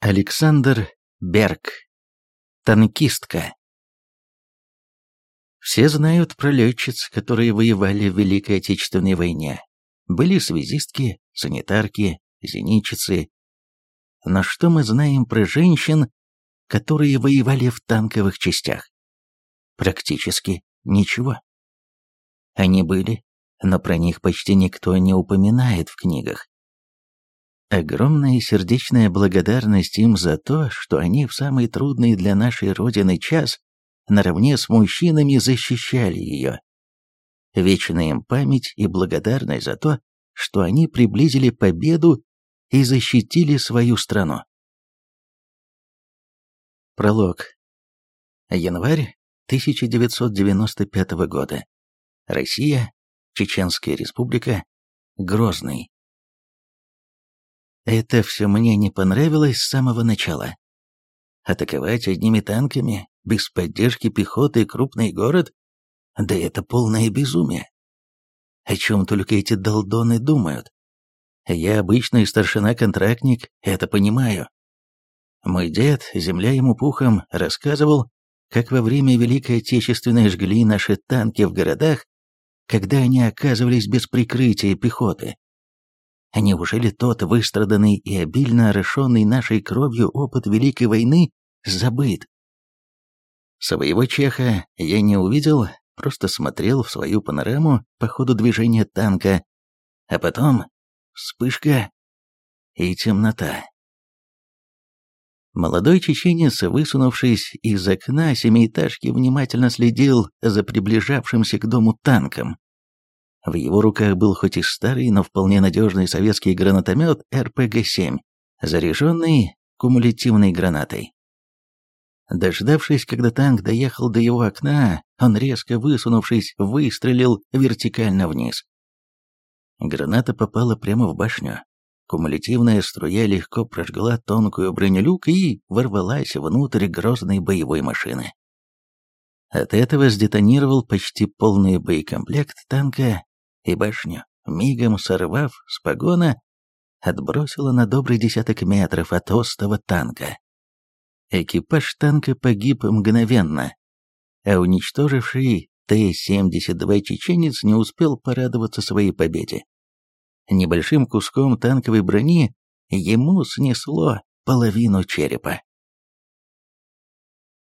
Александр Берг. Танкистка. Все знают про летчиц, которые воевали в Великой Отечественной войне. Были связистки, санитарки, зенитчицы. Но что мы знаем про женщин, которые воевали в танковых частях? Практически ничего. Они были, но про них почти никто не упоминает в книгах. Огромная сердечная благодарность им за то, что они в самый трудный для нашей Родины час наравне с мужчинами защищали ее. Вечная им память и благодарность за то, что они приблизили победу и защитили свою страну. Пролог. Январь 1995 года. Россия, Чеченская республика, Грозный. Это все мне не понравилось с самого начала. Атаковать одними танками, без поддержки пехоты крупный город? Да это полное безумие. О чем только эти долдоны думают? Я обычный старшина-контрактник, это понимаю. Мой дед, земля ему пухом, рассказывал, как во время Великой Отечественной жгли наши танки в городах, когда они оказывались без прикрытия пехоты. А неужели тот выстраданный и обильно орошенный нашей кровью опыт Великой войны забыт? Своего чеха я не увидел, просто смотрел в свою панораму по ходу движения танка, а потом вспышка и темнота. Молодой чеченец, высунувшись из окна семиэтажки, внимательно следил за приближавшимся к дому танком. В его руках был хоть и старый, но вполне надежный советский гранатомет РПГ-7, заряженный кумулятивной гранатой. Дождавшись, когда танк доехал до его окна, он, резко высунувшись, выстрелил вертикально вниз. Граната попала прямо в башню. Кумулятивная струя легко прожгла тонкую бронелюк и ворвалась внутрь грозной боевой машины. От этого сдетонировал почти полный боекомплект танка и башню, мигом сорвав с погона, отбросила на добрый десяток метров от остова танка. Экипаж танка погиб мгновенно, а уничтоживший Т-72 чеченец не успел порадоваться своей победе. Небольшим куском танковой брони ему снесло половину черепа.